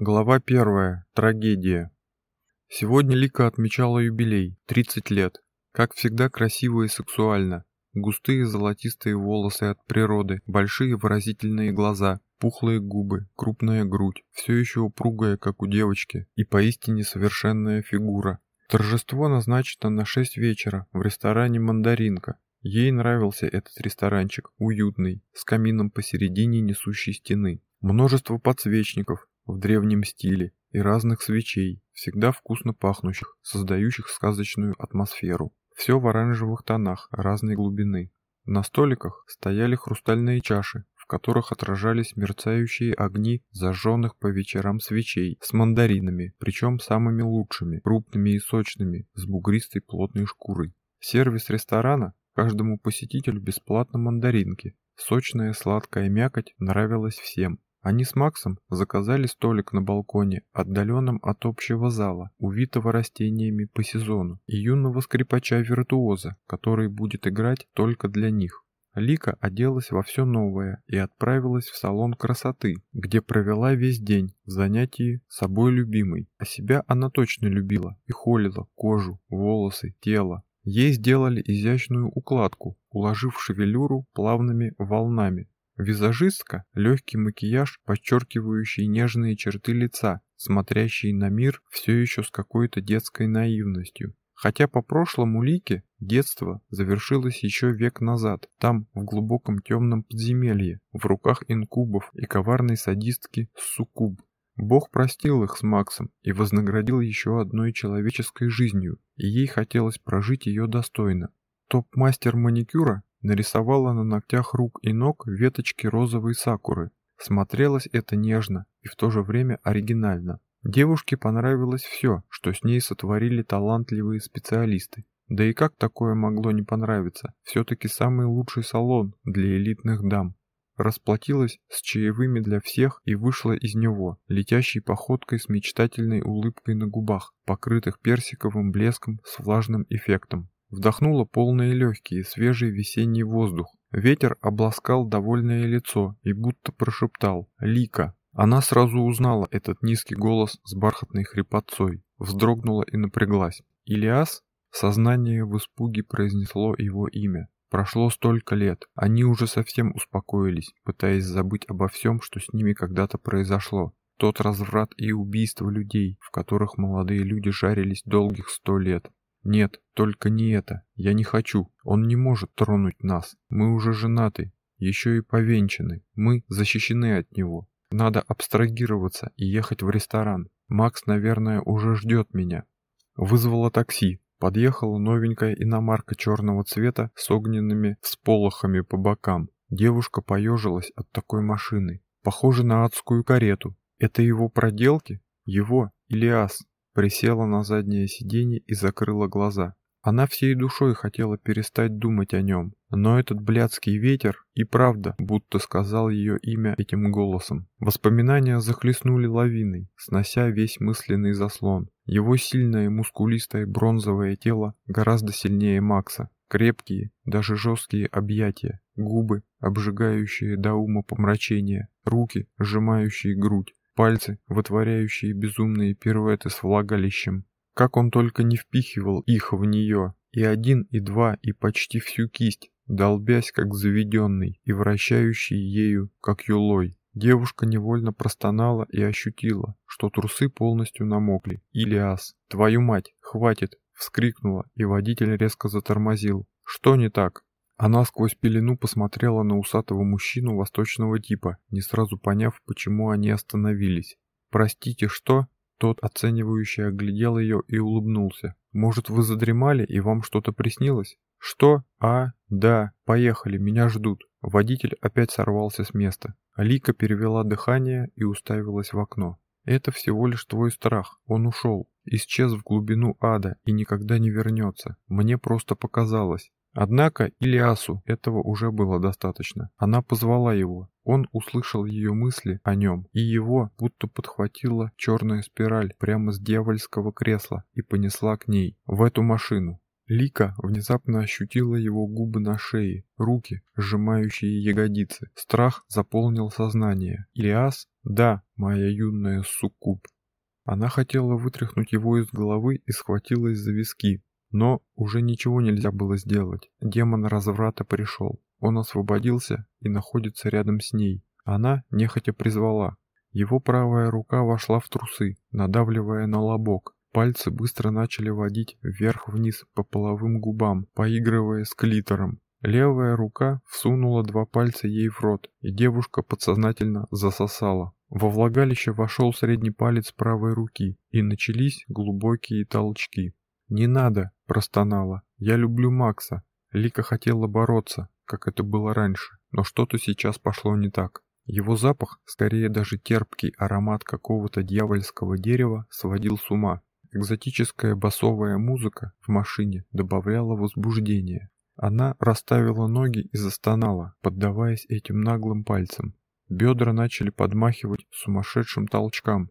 Глава первая. Трагедия. Сегодня Лика отмечала юбилей, 30 лет. Как всегда красиво и сексуально. Густые золотистые волосы от природы, большие выразительные глаза, пухлые губы, крупная грудь, все еще упругая, как у девочки, и поистине совершенная фигура. Торжество назначено на 6 вечера в ресторане «Мандаринка». Ей нравился этот ресторанчик, уютный, с камином посередине несущей стены. Множество подсвечников, в древнем стиле и разных свечей, всегда вкусно пахнущих, создающих сказочную атмосферу. Все в оранжевых тонах разной глубины. На столиках стояли хрустальные чаши, в которых отражались мерцающие огни зажженных по вечерам свечей с мандаринами, причем самыми лучшими, крупными и сочными, с бугристой плотной шкурой. Сервис ресторана каждому посетителю бесплатно мандаринки. Сочная сладкая мякоть нравилась всем, они с Максом заказали столик на балконе, отдаленном от общего зала, увитого растениями по сезону, и юного скрипача-виртуоза, который будет играть только для них. Лика оделась во все новое и отправилась в салон красоты, где провела весь день в занятии собой любимой. А себя она точно любила и холила кожу, волосы, тело. Ей сделали изящную укладку, уложив шевелюру плавными волнами, Визажистка – легкий макияж, подчеркивающий нежные черты лица, смотрящий на мир все еще с какой-то детской наивностью. Хотя по прошлому Лике детство завершилось еще век назад, там, в глубоком темном подземелье, в руках инкубов и коварной садистки Суккуб. Бог простил их с Максом и вознаградил еще одной человеческой жизнью, и ей хотелось прожить ее достойно. Топ-мастер маникюра нарисовала на ногтях рук и ног веточки розовой сакуры. Смотрелось это нежно и в то же время оригинально. Девушке понравилось все, что с ней сотворили талантливые специалисты. Да и как такое могло не понравиться? Все-таки самый лучший салон для элитных дам. Расплатилась с чаевыми для всех и вышла из него, летящей походкой с мечтательной улыбкой на губах, покрытых персиковым блеском с влажным эффектом. Вдохнула полные легкие, свежий весенний воздух. Ветер обласкал довольное лицо и будто прошептал «Лика». Она сразу узнала этот низкий голос с бархатной хрипотцой, вздрогнула и напряглась. «Илиас?» Сознание в испуге произнесло его имя. Прошло столько лет, они уже совсем успокоились, пытаясь забыть обо всем, что с ними когда-то произошло. Тот разврат и убийство людей, в которых молодые люди жарились долгих сто лет. Нет, только не это. Я не хочу. Он не может тронуть нас. Мы уже женаты, еще и повенчаны. Мы защищены от него. Надо абстрагироваться и ехать в ресторан. Макс, наверное, уже ждет меня. Вызвала такси. Подъехала новенькая иномарка черного цвета с огненными всполохами по бокам. Девушка поежилась от такой машины. Похоже на адскую карету. Это его проделки? Его, Илиас, присела на заднее сиденье и закрыла глаза. Она всей душой хотела перестать думать о нем, но этот блядский ветер и правда будто сказал ее имя этим голосом. Воспоминания захлестнули лавиной, снося весь мысленный заслон. Его сильное мускулистое бронзовое тело гораздо сильнее Макса. Крепкие, даже жесткие объятия, губы, обжигающие до ума помрачения, руки, сжимающие грудь, пальцы, вытворяющие безумные пируэты с влагалищем. Как он только не впихивал их в нее, и один, и два, и почти всю кисть, долбясь как заведенный и вращающий ею, как юлой. Девушка невольно простонала и ощутила, что трусы полностью намокли. «Илиас, твою мать, хватит!» — вскрикнула, и водитель резко затормозил. «Что не так?» Она сквозь пелену посмотрела на усатого мужчину восточного типа, не сразу поняв, почему они остановились. «Простите, что?» Тот оценивающе оглядел ее и улыбнулся. «Может, вы задремали и вам что-то приснилось?» «Что? А? Да, поехали, меня ждут». Водитель опять сорвался с места. Алика перевела дыхание и уставилась в окно. «Это всего лишь твой страх. Он ушел, исчез в глубину ада и никогда не вернется. Мне просто показалось. Однако Илиасу этого уже было достаточно. Она позвала его. Он услышал ее мысли о нем, и его будто подхватила черная спираль прямо с дьявольского кресла и понесла к ней, в эту машину. Лика внезапно ощутила его губы на шее, руки, сжимающие ягодицы. Страх заполнил сознание. Илиас? Да, моя юная суккуб. Она хотела вытряхнуть его из головы и схватилась за виски. Но уже ничего нельзя было сделать. Демон разврата пришел. Он освободился и находится рядом с ней. Она нехотя призвала. Его правая рука вошла в трусы, надавливая на лобок. Пальцы быстро начали водить вверх-вниз по половым губам, поигрывая с клитором. Левая рука всунула два пальца ей в рот, и девушка подсознательно засосала. Во влагалище вошел средний палец правой руки, и начались глубокие толчки. «Не надо!» – простонала. «Я люблю Макса!» Лика хотела бороться, как это было раньше, но что-то сейчас пошло не так. Его запах, скорее даже терпкий аромат какого-то дьявольского дерева, сводил с ума. Экзотическая басовая музыка в машине добавляла возбуждения. Она расставила ноги и застонала, поддаваясь этим наглым пальцам. Бедра начали подмахивать сумасшедшим толчкам.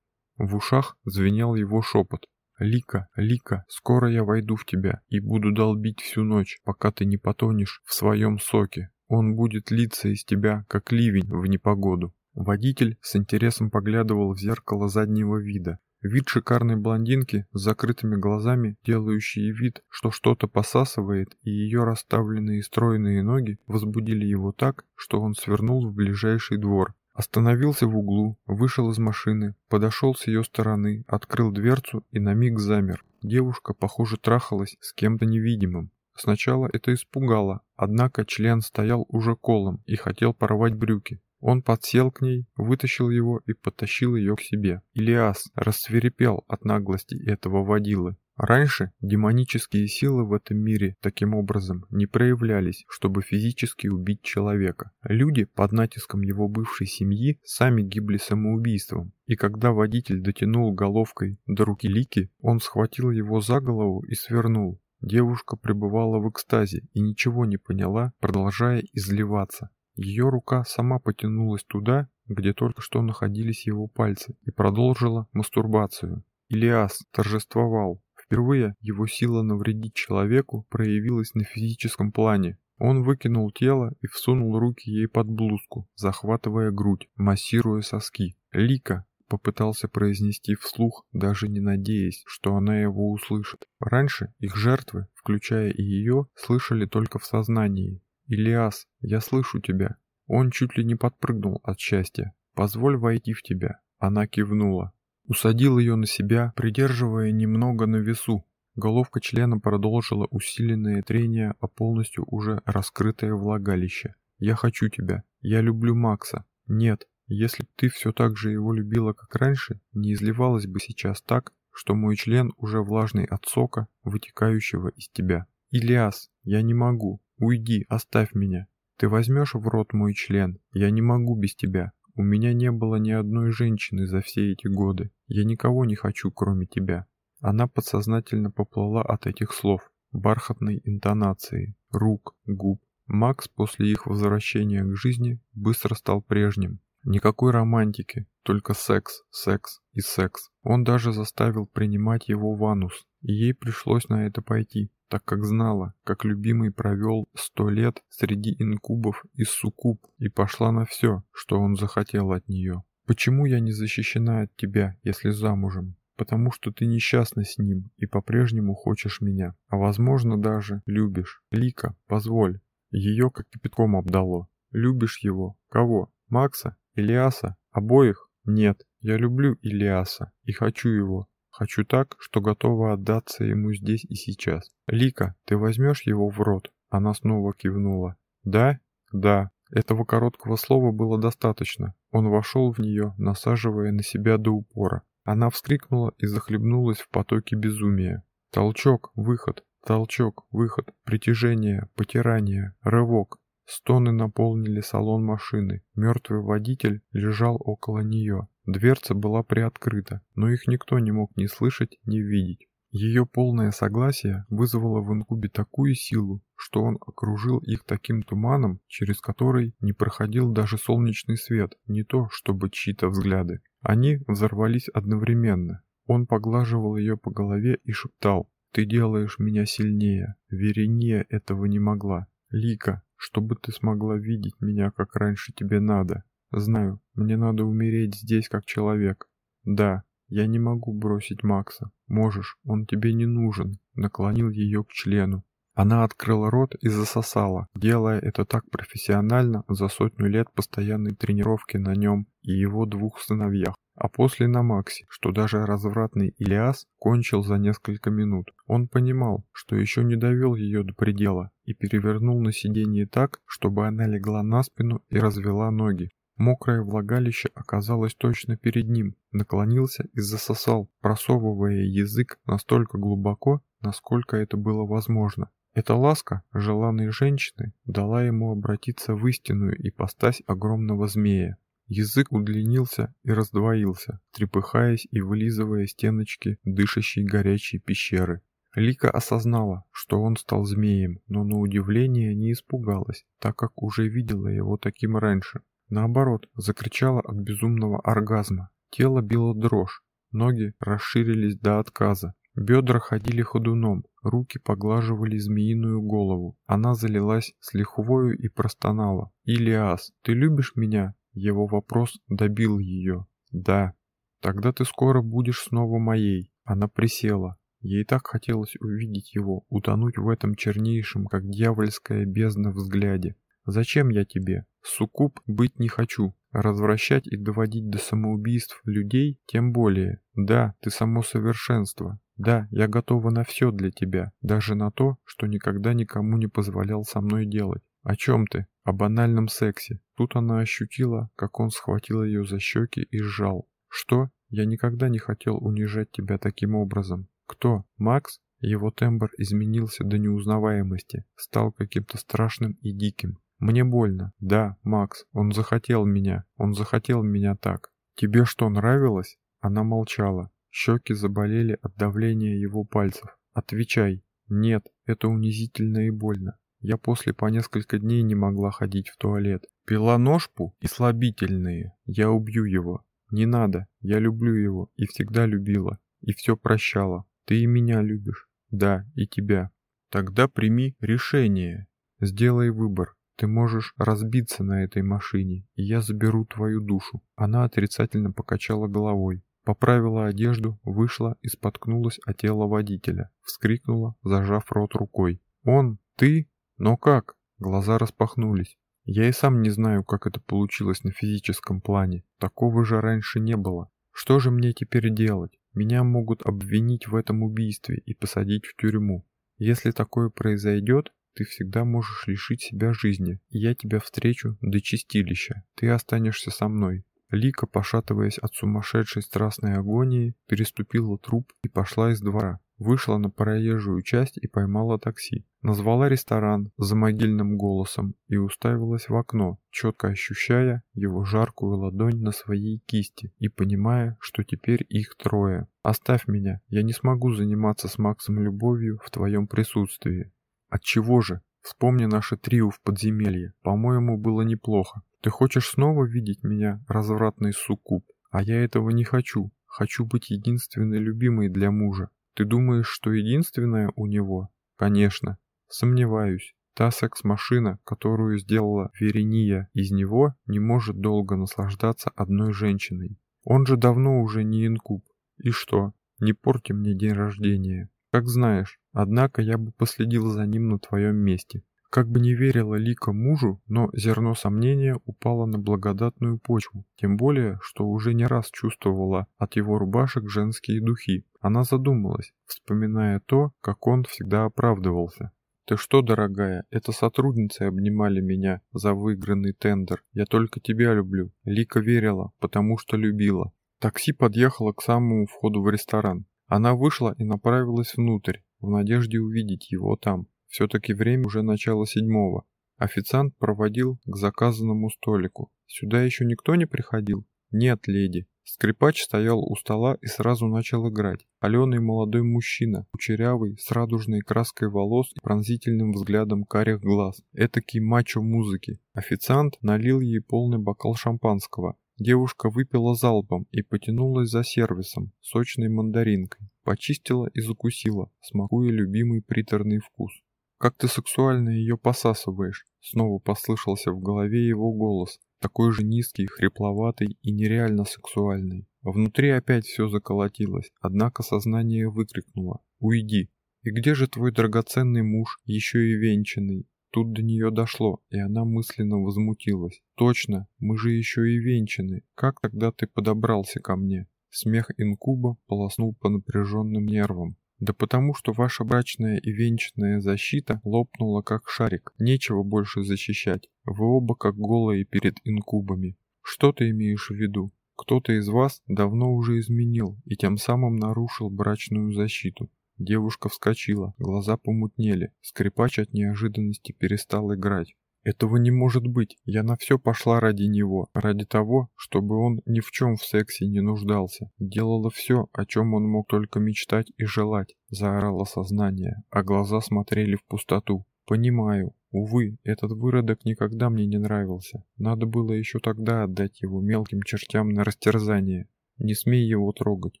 В ушах звенел его шепот. «Лика, Лика, скоро я войду в тебя и буду долбить всю ночь, пока ты не потонешь в своем соке. Он будет литься из тебя, как ливень в непогоду». Водитель с интересом поглядывал в зеркало заднего вида. Вид шикарной блондинки с закрытыми глазами, делающей вид, что что-то посасывает, и ее расставленные стройные ноги возбудили его так, что он свернул в ближайший двор. Остановился в углу, вышел из машины, подошел с ее стороны, открыл дверцу и на миг замер. Девушка, похоже, трахалась с кем-то невидимым. Сначала это испугало, однако член стоял уже колом и хотел порвать брюки. Он подсел к ней, вытащил его и потащил ее к себе. Илиас рассверепел от наглости этого водилы. Раньше демонические силы в этом мире таким образом не проявлялись, чтобы физически убить человека. Люди под натиском его бывшей семьи сами гибли самоубийством. И когда водитель дотянул головкой до руки Лики, он схватил его за голову и свернул. Девушка пребывала в экстазе и ничего не поняла, продолжая изливаться. Ее рука сама потянулась туда, где только что находились его пальцы, и продолжила мастурбацию. Илиас торжествовал. Впервые его сила навредить человеку проявилась на физическом плане. Он выкинул тело и всунул руки ей под блузку, захватывая грудь, массируя соски. «Лика!» — попытался произнести вслух, даже не надеясь, что она его услышит. Раньше их жертвы, включая и ее, слышали только в сознании, «Илиас, я слышу тебя». Он чуть ли не подпрыгнул от счастья. «Позволь войти в тебя». Она кивнула. Усадил ее на себя, придерживая немного на весу. Головка члена продолжила усиленное трение о полностью уже раскрытое влагалище. «Я хочу тебя. Я люблю Макса. Нет, если б ты все так же его любила, как раньше, не изливалась бы сейчас так, что мой член уже влажный от сока, вытекающего из тебя. Илиас, я не могу. Уйди, оставь меня. Ты возьмешь в рот мой член? Я не могу без тебя. У меня не было ни одной женщины за все эти годы. Я никого не хочу, кроме тебя. Она подсознательно поплыла от этих слов, бархатной интонации, рук, губ. Макс после их возвращения к жизни быстро стал прежним. Никакой романтики, только секс, секс и секс. Он даже заставил принимать его в анус, и ей пришлось на это пойти так как знала, как любимый провел сто лет среди инкубов и суккуб и пошла на все, что он захотел от нее. Почему я не защищена от тебя, если замужем? Потому что ты несчастна с ним и по-прежнему хочешь меня, а возможно даже любишь. Лика, позволь. Ее как кипятком обдало. Любишь его? Кого? Макса? Илиаса? Обоих? Нет, я люблю Илиаса и хочу его, Хочу так, что готова отдаться ему здесь и сейчас. Лика, ты возьмешь его в рот? Она снова кивнула. Да? Да. Этого короткого слова было достаточно. Он вошел в нее, насаживая на себя до упора. Она вскрикнула и захлебнулась в потоке безумия. Толчок, выход, толчок, выход, притяжение, потирание, рывок. Стоны наполнили салон машины. Мертвый водитель лежал около нее. Дверца была приоткрыта, но их никто не мог ни слышать, ни видеть. Ее полное согласие вызвало в инкубе такую силу, что он окружил их таким туманом, через который не проходил даже солнечный свет, не то чтобы чьи-то взгляды. Они взорвались одновременно. Он поглаживал ее по голове и шептал Ты делаешь меня сильнее. Верения этого не могла. Лика, чтобы ты смогла видеть меня, как раньше тебе надо. Знаю, мне надо умереть здесь как человек. Да, я не могу бросить Макса. Можешь, он тебе не нужен. Наклонил ее к члену. Она открыла рот и засосала, делая это так профессионально за сотню лет постоянной тренировки на нем и его двух сыновьях а после на Максе, что даже развратный Илиас кончил за несколько минут. Он понимал, что еще не довел ее до предела и перевернул на сиденье так, чтобы она легла на спину и развела ноги. Мокрое влагалище оказалось точно перед ним, наклонился и засосал, просовывая язык настолько глубоко, насколько это было возможно. Эта ласка желанной женщины дала ему обратиться в истинную ипостась огромного змея. Язык удлинился и раздвоился, трепыхаясь и вылизывая стеночки дышащей горячей пещеры. Лика осознала, что он стал змеем, но на удивление не испугалась, так как уже видела его таким раньше. Наоборот, закричала от безумного оргазма. Тело било дрожь, ноги расширились до отказа, бедра ходили ходуном, руки поглаживали змеиную голову. Она залилась с лихвою и простонала. «Илиас, ты любишь меня?» Его вопрос добил ее. «Да». «Тогда ты скоро будешь снова моей». Она присела. Ей так хотелось увидеть его, утонуть в этом чернейшем, как дьявольская бездна взгляде. «Зачем я тебе? Суккуб быть не хочу. Развращать и доводить до самоубийств людей тем более. Да, ты само совершенство. Да, я готова на все для тебя, даже на то, что никогда никому не позволял со мной делать. О чем ты? О банальном сексе. Тут она ощутила, как он схватил ее за щеки и сжал. Что? Я никогда не хотел унижать тебя таким образом. Кто? Макс? Его тембр изменился до неузнаваемости, стал каким-то страшным и диким. Мне больно. Да, Макс, он захотел меня. Он захотел меня так. Тебе что, нравилось? Она молчала. Щеки заболели от давления его пальцев. Отвечай. Нет, это унизительно и больно. Я после по несколько дней не могла ходить в туалет. Пила ножпу и слабительные. Я убью его. Не надо. Я люблю его и всегда любила. И все прощала. Ты и меня любишь. Да, и тебя. Тогда прими решение. Сделай выбор. Ты можешь разбиться на этой машине, и я заберу твою душу. Она отрицательно покачала головой. Поправила одежду, вышла и споткнулась о тело водителя. Вскрикнула, зажав рот рукой. «Он? Ты?» Но как? Глаза распахнулись. Я и сам не знаю, как это получилось на физическом плане. Такого же раньше не было. Что же мне теперь делать? Меня могут обвинить в этом убийстве и посадить в тюрьму. Если такое произойдет, ты всегда можешь лишить себя жизни, я тебя встречу до чистилища. Ты останешься со мной. Лика, пошатываясь от сумасшедшей страстной агонии, переступила труп и пошла из двора. Вышла на проезжую часть и поймала такси. Назвала ресторан за могильным голосом и уставилась в окно, четко ощущая его жаркую ладонь на своей кисти и понимая, что теперь их трое. «Оставь меня, я не смогу заниматься с Максом любовью в твоем присутствии». «Отчего же? Вспомни наше трио в подземелье. По-моему, было неплохо. Ты хочешь снова видеть меня, развратный суккуб? А я этого не хочу. Хочу быть единственной любимой для мужа. Ты думаешь, что единственная у него? Конечно. Сомневаюсь. Та секс-машина, которую сделала Верения из него, не может долго наслаждаться одной женщиной. Он же давно уже не инкуб. И что? Не порти мне день рождения. Как знаешь, однако я бы последил за ним на твоем месте. Как бы не верила Лика мужу, но зерно сомнения упало на благодатную почву, тем более, что уже не раз чувствовала от его рубашек женские духи. Она задумалась, вспоминая то, как он всегда оправдывался. «Ты что, дорогая, это сотрудницы обнимали меня за выигранный тендер. Я только тебя люблю». Лика верила, потому что любила. Такси подъехало к самому входу в ресторан. Она вышла и направилась внутрь, в надежде увидеть его там. Все-таки время уже начало седьмого. Официант проводил к заказанному столику. Сюда еще никто не приходил? Нет, леди. Скрипач стоял у стола и сразу начал играть. Аленый молодой мужчина, кучерявый, с радужной краской волос и пронзительным взглядом карих глаз. Этакий мачо музыки. Официант налил ей полный бокал шампанского. Девушка выпила залпом и потянулась за сервисом, сочной мандаринкой. почистила и закусила, смакуя любимый приторный вкус. «Как ты сексуально ее посасываешь!» Снова послышался в голове его голос, такой же низкий, хрипловатый и нереально сексуальный. Внутри опять все заколотилось, однако сознание выкрикнуло «Уйди!» «И где же твой драгоценный муж, еще и венчанный?» Тут до нее дошло, и она мысленно возмутилась. «Точно, мы же еще и венчаны. Как тогда ты подобрался ко мне?» Смех инкуба полоснул по напряженным нервам. Да потому что ваша брачная и венчанная защита лопнула как шарик. Нечего больше защищать. Вы оба как голые перед инкубами. Что ты имеешь в виду? Кто-то из вас давно уже изменил и тем самым нарушил брачную защиту. Девушка вскочила, глаза помутнели. Скрипач от неожиданности перестал играть. Этого не может быть. Я на все пошла ради него, ради того, чтобы он ни в чем в сексе не нуждался. Делала все, о чем он мог только мечтать и желать. Заорало сознание, а глаза смотрели в пустоту. Понимаю. Увы, этот выродок никогда мне не нравился. Надо было еще тогда отдать его мелким чертям на растерзание. Не смей его трогать,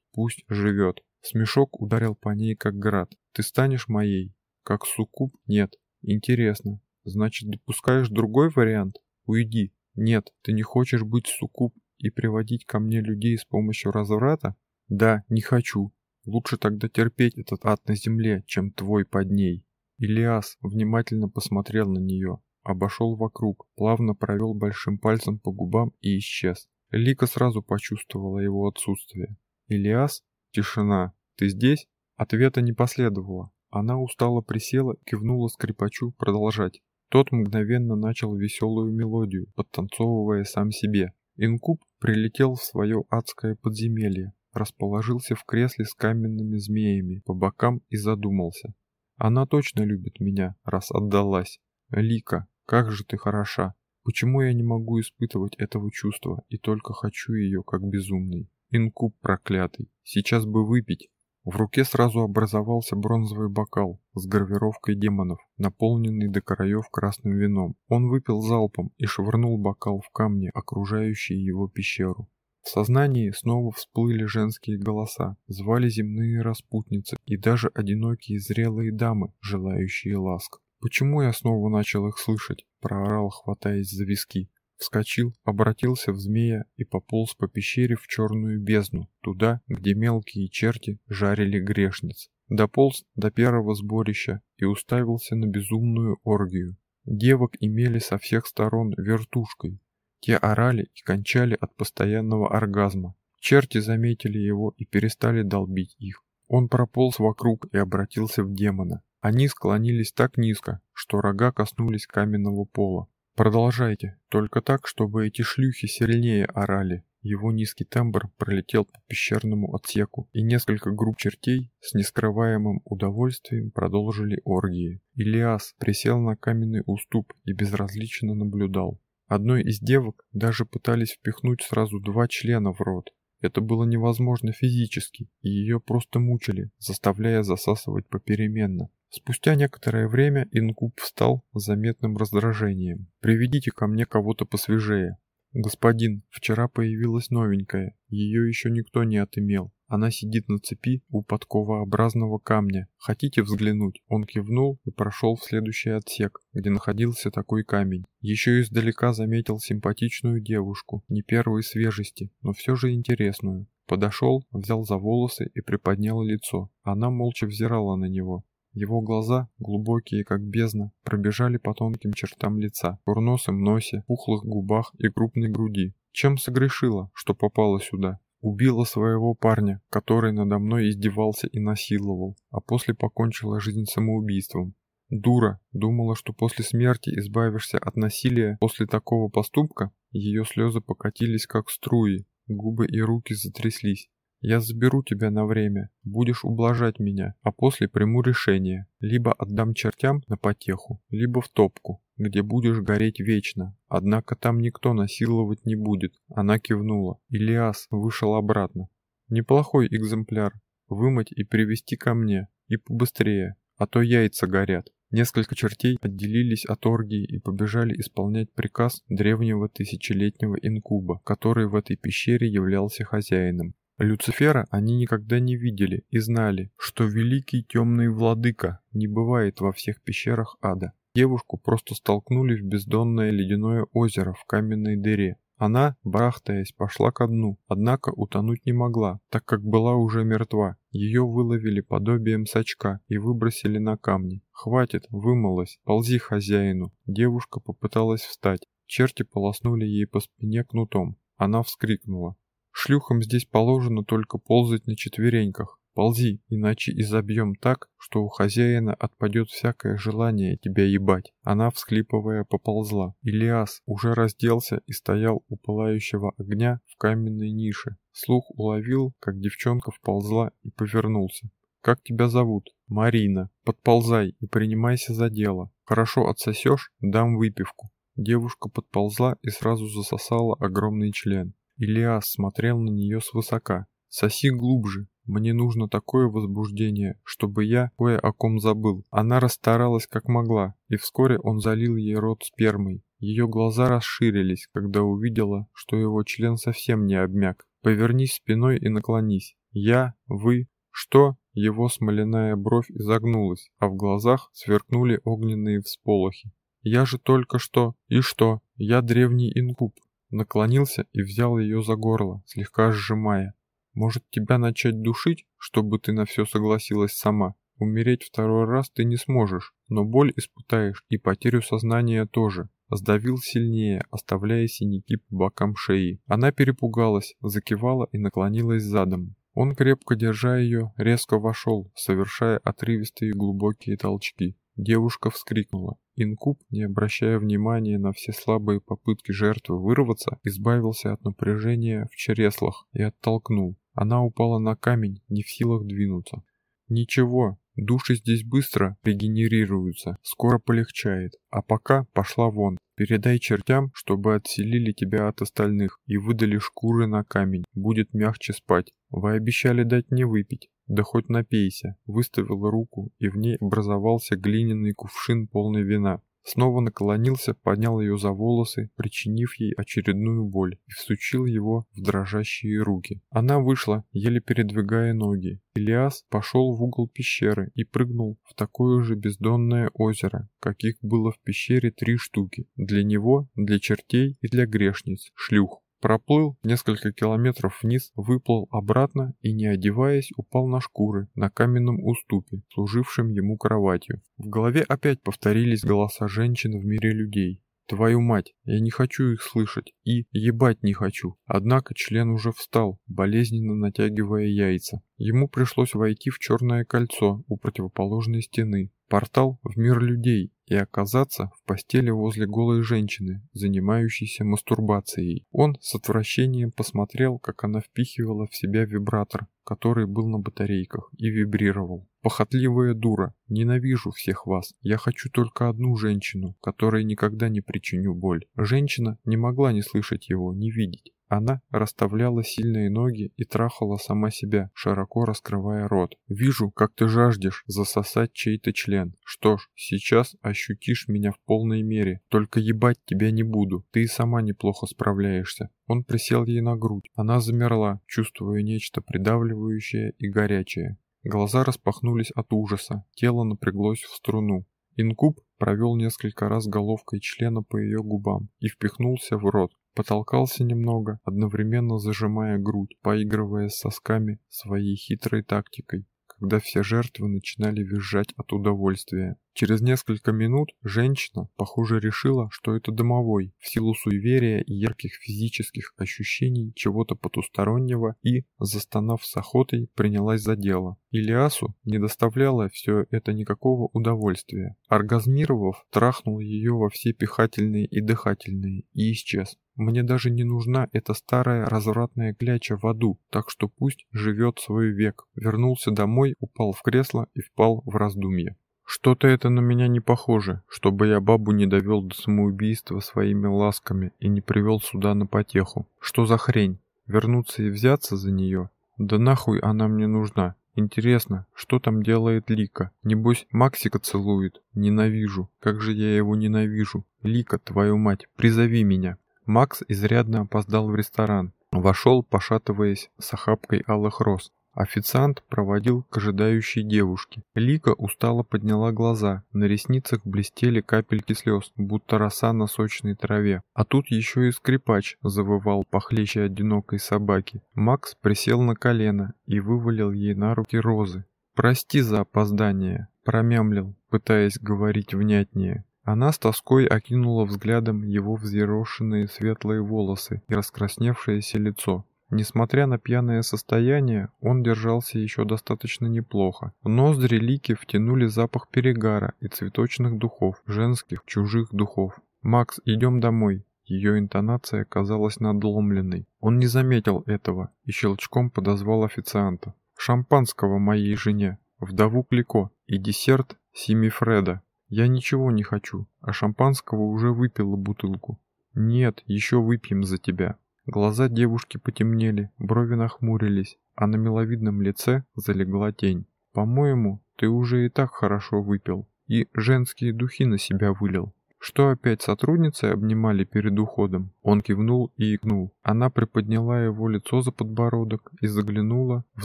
пусть живет. Смешок ударил по ней как град. Ты станешь моей? Как суккуб? Нет. Интересно, Значит, допускаешь другой вариант? Уйди. Нет, ты не хочешь быть суккуб и приводить ко мне людей с помощью разврата? Да, не хочу. Лучше тогда терпеть этот ад на земле, чем твой под ней. Илиас внимательно посмотрел на нее, обошел вокруг, плавно провел большим пальцем по губам и исчез. Лика сразу почувствовала его отсутствие. «Илиас? Тишина. Ты здесь?» Ответа не последовало. Она устало присела, кивнула скрипачу продолжать. Тот мгновенно начал веселую мелодию, подтанцовывая сам себе. Инкуб прилетел в свое адское подземелье, расположился в кресле с каменными змеями по бокам и задумался. Она точно любит меня, раз отдалась. Лика, как же ты хороша. Почему я не могу испытывать этого чувства и только хочу ее, как безумный? Инкуб проклятый. Сейчас бы выпить, в руке сразу образовался бронзовый бокал с гравировкой демонов, наполненный до краев красным вином. Он выпил залпом и швырнул бокал в камни, окружающие его пещеру. В сознании снова всплыли женские голоса, звали земные распутницы и даже одинокие зрелые дамы, желающие ласк. «Почему я снова начал их слышать?» – проорал, хватаясь за виски. Вскочил, обратился в змея и пополз по пещере в черную бездну, туда, где мелкие черти жарили грешниц. Дополз до первого сборища и уставился на безумную оргию. Девок имели со всех сторон вертушкой. Те орали и кончали от постоянного оргазма. Черти заметили его и перестали долбить их. Он прополз вокруг и обратился в демона. Они склонились так низко, что рога коснулись каменного пола. Продолжайте, только так, чтобы эти шлюхи сильнее орали. Его низкий тембр пролетел по пещерному отсеку, и несколько групп чертей с нескрываемым удовольствием продолжили оргии. Илиас присел на каменный уступ и безразлично наблюдал. Одной из девок даже пытались впихнуть сразу два члена в рот. Это было невозможно физически, и ее просто мучили, заставляя засасывать попеременно. Спустя некоторое время инкуб встал заметным раздражением. «Приведите ко мне кого-то посвежее». «Господин, вчера появилась новенькая, ее еще никто не отымел. Она сидит на цепи у подковообразного камня. Хотите взглянуть?» Он кивнул и прошел в следующий отсек, где находился такой камень. Еще издалека заметил симпатичную девушку, не первой свежести, но все же интересную. Подошел, взял за волосы и приподнял лицо. Она молча взирала на него. Его глаза, глубокие как бездна, пробежали по тонким чертам лица, курносым носе, пухлых губах и крупной груди. Чем согрешила, что попала сюда? Убила своего парня, который надо мной издевался и насиловал, а после покончила жизнь самоубийством. Дура, думала, что после смерти избавишься от насилия после такого поступка? Ее слезы покатились как струи, губы и руки затряслись. Я заберу тебя на время, будешь ублажать меня, а после приму решение. Либо отдам чертям на потеху, либо в топку, где будешь гореть вечно. Однако там никто насиловать не будет. Она кивнула. Илиас вышел обратно. Неплохой экземпляр. Вымыть и привезти ко мне. И побыстрее, а то яйца горят. Несколько чертей отделились от оргии и побежали исполнять приказ древнего тысячелетнего инкуба, который в этой пещере являлся хозяином. Люцифера они никогда не видели и знали, что великий темный владыка не бывает во всех пещерах ада. Девушку просто столкнули в бездонное ледяное озеро в каменной дыре. Она, барахтаясь, пошла ко дну, однако утонуть не могла, так как была уже мертва. Ее выловили подобием сачка и выбросили на камни. «Хватит, вымылась, ползи хозяину». Девушка попыталась встать. Черти полоснули ей по спине кнутом. Она вскрикнула. Шлюхам здесь положено только ползать на четвереньках. Ползи, иначе изобьем так, что у хозяина отпадет всякое желание тебя ебать. Она, всхлипывая, поползла. Илиас уже разделся и стоял у пылающего огня в каменной нише. Слух уловил, как девчонка вползла и повернулся. «Как тебя зовут?» «Марина. Подползай и принимайся за дело. Хорошо отсосешь, дам выпивку». Девушка подползла и сразу засосала огромный член. Илиас смотрел на нее свысока. «Соси глубже, мне нужно такое возбуждение, чтобы я кое о ком забыл». Она расстаралась как могла, и вскоре он залил ей рот спермой. Ее глаза расширились, когда увидела, что его член совсем не обмяк. «Повернись спиной и наклонись. Я, вы, что?» Его смоляная бровь изогнулась, а в глазах сверкнули огненные всполохи. «Я же только что... И что? Я древний инкуб наклонился и взял ее за горло, слегка сжимая. «Может, тебя начать душить, чтобы ты на все согласилась сама? Умереть второй раз ты не сможешь, но боль испытаешь и потерю сознания тоже». Сдавил сильнее, оставляя синяки по бокам шеи. Она перепугалась, закивала и наклонилась задом. Он, крепко держа ее, резко вошел, совершая отрывистые глубокие толчки. Девушка вскрикнула. Инкуб, не обращая внимания на все слабые попытки жертвы вырваться, избавился от напряжения в чреслах и оттолкнул. Она упала на камень, не в силах двинуться. «Ничего, души здесь быстро регенерируются, скоро полегчает. А пока пошла вон, передай чертям, чтобы отселили тебя от остальных и выдали шкуры на камень, будет мягче спать. Вы обещали дать мне выпить». Да хоть напейся, выставил руку, и в ней образовался глиняный кувшин полный вина. Снова наклонился, поднял ее за волосы, причинив ей очередную боль, и всучил его в дрожащие руки. Она вышла, еле передвигая ноги. Илиас пошел в угол пещеры и прыгнул в такое же бездонное озеро, каких было в пещере три штуки. Для него, для чертей и для грешниц, шлюх. Проплыл несколько километров вниз, выплыл обратно и, не одеваясь, упал на шкуры на каменном уступе, служившем ему кроватью. В голове опять повторились голоса женщин в мире людей. Твою мать, я не хочу их слышать и ебать не хочу. Однако член уже встал, болезненно натягивая яйца. Ему пришлось войти в черное кольцо у противоположной стены, портал в мир людей и оказаться в постели возле голой женщины, занимающейся мастурбацией. Он с отвращением посмотрел, как она впихивала в себя вибратор, который был на батарейках, и вибрировал. «Похотливая дура, ненавижу всех вас. Я хочу только одну женщину, которой никогда не причиню боль». Женщина не могла не слышать его, не видеть. Она расставляла сильные ноги и трахала сама себя, широко раскрывая рот. «Вижу, как ты жаждешь засосать чей-то член. Что ж, сейчас ощутишь меня в полной мере. Только ебать тебя не буду, ты и сама неплохо справляешься». Он присел ей на грудь. Она замерла, чувствуя нечто придавливающее и горячее. Глаза распахнулись от ужаса, тело напряглось в струну. Инкуб провел несколько раз головкой члена по ее губам и впихнулся в рот, Потолкался немного, одновременно зажимая грудь, поигрывая с сосками своей хитрой тактикой, когда все жертвы начинали визжать от удовольствия. Через несколько минут женщина, похоже, решила, что это домовой, в силу суеверия и ярких физических ощущений чего-то потустороннего и, застонав с охотой, принялась за дело. Илиасу не доставляло все это никакого удовольствия. Оргазмировав, трахнул ее во все пихательные и дыхательные и исчез. Мне даже не нужна эта старая развратная кляча в аду, так что пусть живет свой век. Вернулся домой, упал в кресло и впал в раздумье. Что-то это на меня не похоже, чтобы я бабу не довел до самоубийства своими ласками и не привел сюда на потеху. Что за хрень? Вернуться и взяться за нее? Да нахуй она мне нужна? Интересно, что там делает Лика? Небось, Максика целует? Ненавижу. Как же я его ненавижу. Лика, твою мать, призови меня. Макс изрядно опоздал в ресторан. Вошел, пошатываясь с охапкой алых роз. Официант проводил к ожидающей девушке. Лика устало подняла глаза, на ресницах блестели капельки слез, будто роса на сочной траве. А тут еще и скрипач завывал похлеще одинокой собаки. Макс присел на колено и вывалил ей на руки розы. «Прости за опоздание», — промямлил, пытаясь говорить внятнее. Она с тоской окинула взглядом его взъерошенные светлые волосы и раскрасневшееся лицо. Несмотря на пьяное состояние, он держался еще достаточно неплохо. В ноздри Лики втянули запах перегара и цветочных духов, женских, чужих духов. «Макс, идем домой». Ее интонация казалась надломленной. Он не заметил этого и щелчком подозвал официанта. «Шампанского моей жене, вдову Клико и десерт Сими Фреда. Я ничего не хочу, а шампанского уже выпила бутылку. Нет, еще выпьем за тебя». Глаза девушки потемнели, брови нахмурились, а на миловидном лице залегла тень. «По-моему, ты уже и так хорошо выпил, и женские духи на себя вылил. Что опять сотрудницы обнимали перед уходом?» Он кивнул и икнул. Она приподняла его лицо за подбородок и заглянула в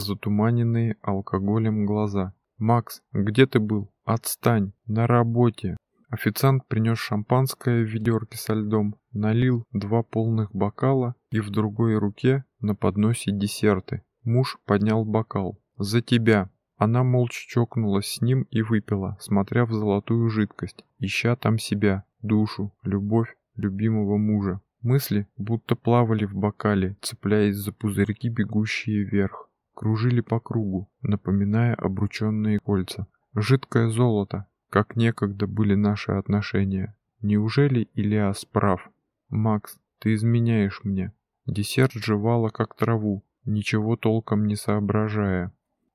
затуманенные алкоголем глаза. «Макс, где ты был? Отстань! На работе!» Официант принес шампанское в ведерке со льдом, налил два полных бокала и в другой руке на подносе десерты. Муж поднял бокал. «За тебя!» Она молча чокнулась с ним и выпила, смотря в золотую жидкость, ища там себя, душу, любовь любимого мужа. Мысли будто плавали в бокале, цепляясь за пузырьки, бегущие вверх. Кружили по кругу, напоминая обрученные кольца. Жидкое золото, как некогда были наши отношения. Неужели Илиас прав? Макс, ты изменяешь мне. Десерт жевала как траву, ничего толком не соображая.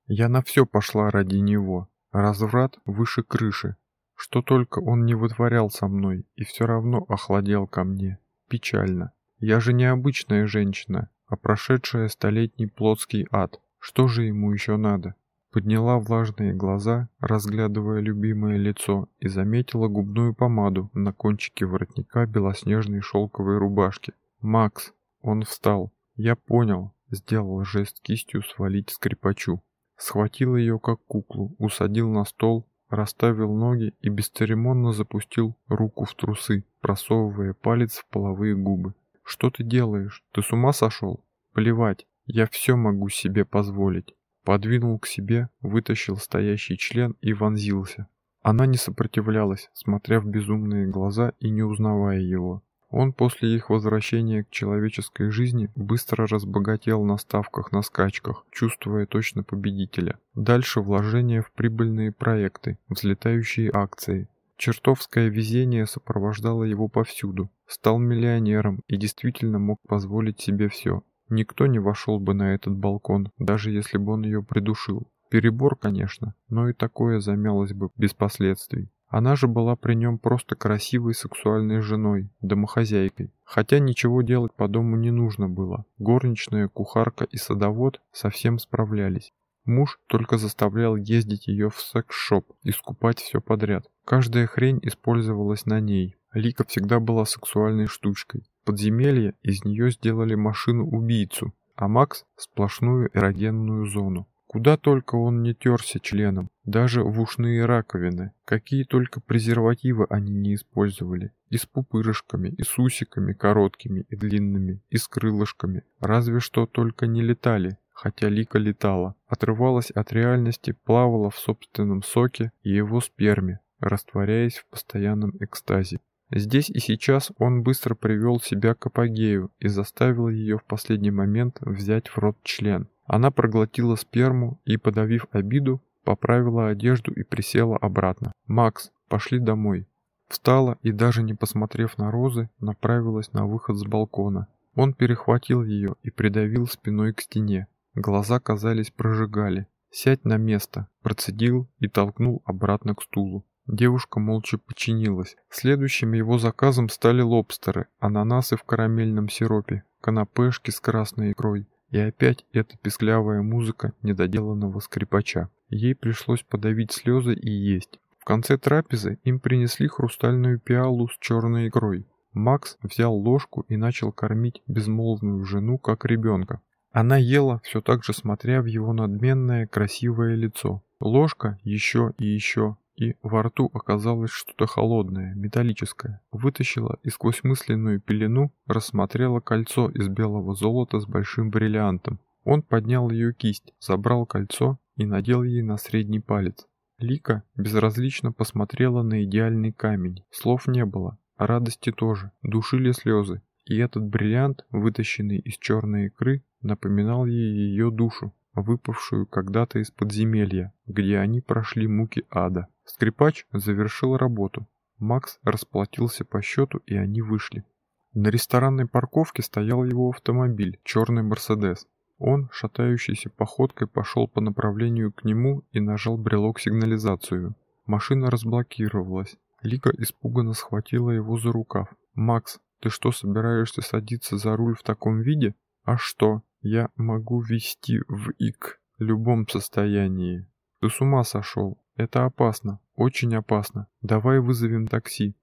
Я на все пошла ради него. Разврат выше крыши. Что только он не вытворял со мной, и все равно охладел ко мне. Печально. Я же не обычная женщина, а прошедшая столетний плотский ад. Что же ему еще надо? Подняла влажные глаза, разглядывая любимое лицо, и заметила губную помаду на кончике воротника белоснежной шелковой рубашки. «Макс!» Он встал. «Я понял», — сделал жест кистью свалить скрипачу. Схватил ее как куклу, усадил на стол, расставил ноги и бесцеремонно запустил руку в трусы, просовывая палец в половые губы. «Что ты делаешь? Ты с ума сошел? Плевать, я все могу себе позволить. Подвинул к себе, вытащил стоящий член и вонзился. Она не сопротивлялась, смотря в безумные глаза и не узнавая его. Он после их возвращения к человеческой жизни быстро разбогател на ставках на скачках, чувствуя точно победителя. Дальше вложения в прибыльные проекты, взлетающие акции. Чертовское везение сопровождало его повсюду. Стал миллионером и действительно мог позволить себе все. Никто не вошел бы на этот балкон, даже если бы он ее придушил. Перебор, конечно, но и такое замялось бы без последствий. Она же была при нем просто красивой сексуальной женой, домохозяйкой. Хотя ничего делать по дому не нужно было. Горничная, кухарка и садовод совсем справлялись. Муж только заставлял ездить ее в секс-шоп и скупать все подряд. Каждая хрень использовалась на ней. Лика всегда была сексуальной штучкой подземелье из нее сделали машину-убийцу, а Макс – сплошную эрогенную зону. Куда только он не терся членом, даже в ушные раковины, какие только презервативы они не использовали. И с пупырышками, и с усиками короткими и длинными, и с крылышками. Разве что только не летали, хотя Лика летала. Отрывалась от реальности, плавала в собственном соке и его сперме, растворяясь в постоянном экстазе. Здесь и сейчас он быстро привел себя к апогею и заставил ее в последний момент взять в рот член. Она проглотила сперму и, подавив обиду, поправила одежду и присела обратно. «Макс, пошли домой». Встала и, даже не посмотрев на розы, направилась на выход с балкона. Он перехватил ее и придавил спиной к стене. Глаза, казались, прожигали. «Сядь на место», процедил и толкнул обратно к стулу. Девушка молча подчинилась. Следующим его заказом стали лобстеры, ананасы в карамельном сиропе, канапешки с красной икрой. И опять эта песклявая музыка недоделанного скрипача. Ей пришлось подавить слезы и есть. В конце трапезы им принесли хрустальную пиалу с черной икрой. Макс взял ложку и начал кормить безмолвную жену, как ребенка. Она ела, все так же смотря в его надменное, красивое лицо. Ложка еще и еще, и во рту оказалось что-то холодное, металлическое. Вытащила и сквозь мысленную пелену рассмотрела кольцо из белого золота с большим бриллиантом. Он поднял ее кисть, забрал кольцо и надел ей на средний палец. Лика безразлично посмотрела на идеальный камень. Слов не было, а радости тоже. Душили слезы. И этот бриллиант, вытащенный из черной икры, напоминал ей ее душу, выпавшую когда-то из подземелья, где они прошли муки ада. Скрипач завершил работу. Макс расплатился по счету, и они вышли. На ресторанной парковке стоял его автомобиль, черный Мерседес. Он, шатающейся походкой, пошел по направлению к нему и нажал брелок сигнализацию. Машина разблокировалась. Лика испуганно схватила его за рукав. «Макс, ты что, собираешься садиться за руль в таком виде? А что, я могу вести в ИК в любом состоянии. Ты с ума сошел. Это опасно, очень опасно. Давай вызовем такси».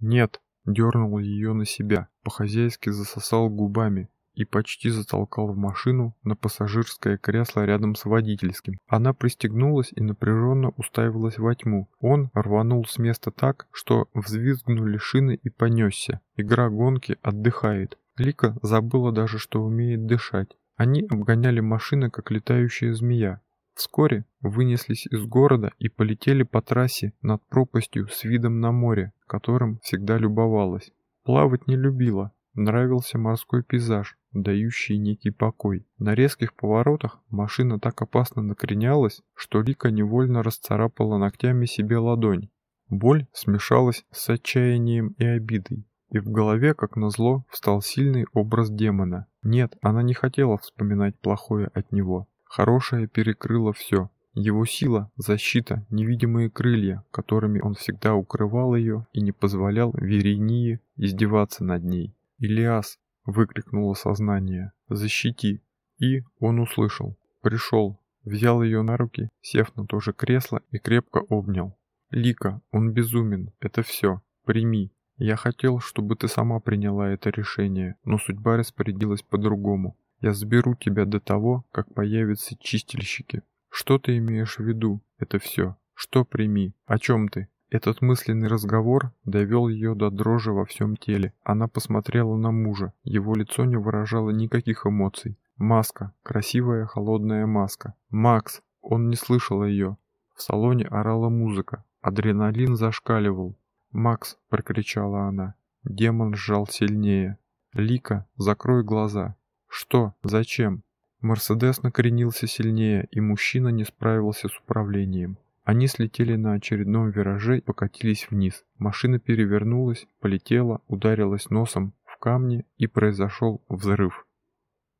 «Нет», дернул ее на себя, по-хозяйски засосал губами и почти затолкал в машину на пассажирское кресло рядом с водительским. Она пристегнулась и напряженно уставилась во тьму. Он рванул с места так, что взвизгнули шины и понесся. Игра гонки отдыхает. Лика забыла даже, что умеет дышать. Они обгоняли машины, как летающая змея. Вскоре вынеслись из города и полетели по трассе над пропастью с видом на море, которым всегда любовалась. Плавать не любила, нравился морской пейзаж, дающий некий покой. На резких поворотах машина так опасно накренялась, что Лика невольно расцарапала ногтями себе ладонь. Боль смешалась с отчаянием и обидой. И в голове, как назло, встал сильный образ демона. Нет, она не хотела вспоминать плохое от него. Хорошее перекрыло все. Его сила, защита, невидимые крылья, которыми он всегда укрывал ее и не позволял Верении издеваться над ней. «Илиас!» — выкрикнуло сознание. «Защити!» И он услышал. Пришел, взял ее на руки, сев на то же кресло и крепко обнял. «Лика, он безумен, это все. Прими. Я хотел, чтобы ты сама приняла это решение, но судьба распорядилась по-другому. Я заберу тебя до того, как появятся чистильщики. Что ты имеешь в виду? Это все. Что прими? О чем ты? Этот мысленный разговор довел ее до дрожи во всем теле. Она посмотрела на мужа. Его лицо не выражало никаких эмоций. Маска. Красивая холодная маска. Макс. Он не слышал ее. В салоне орала музыка. Адреналин зашкаливал. «Макс!» — прокричала она. Демон сжал сильнее. «Лика, закрой глаза!» «Что? Зачем?» Мерседес накренился сильнее, и мужчина не справился с управлением. Они слетели на очередном вираже и покатились вниз. Машина перевернулась, полетела, ударилась носом в камни и произошел взрыв.